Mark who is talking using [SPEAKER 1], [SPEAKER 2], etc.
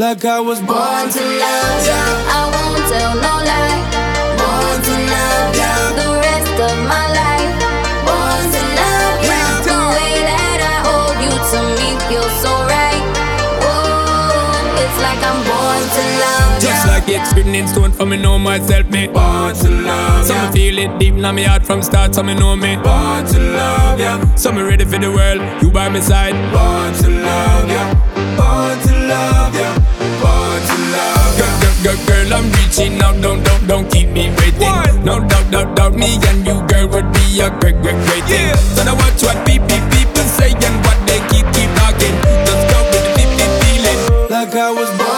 [SPEAKER 1] Like I was born,
[SPEAKER 2] Born to love ya, I won't tell no lie. Born to love ya, the rest of my life. Born to love ya, the way that I hold you to me feels so right. Whoa, it's like I'm born to love ya.
[SPEAKER 3] Just like it's written in stone for me know myself, me
[SPEAKER 1] born to love
[SPEAKER 3] So
[SPEAKER 1] ya.
[SPEAKER 3] me feel it deep in my heart from start, so me know me
[SPEAKER 1] Born to love ya.
[SPEAKER 3] So me ready for the world, you by my side
[SPEAKER 1] Born to love ya. Born
[SPEAKER 3] don't, don't, don't keep me waiting. No doubt, doubt, doubt, me and you, girl, would be a great, great, great thing. So now watch what people, people say and what they keep, keep talking. Just go with the deep, deep feeling.
[SPEAKER 1] Like I was born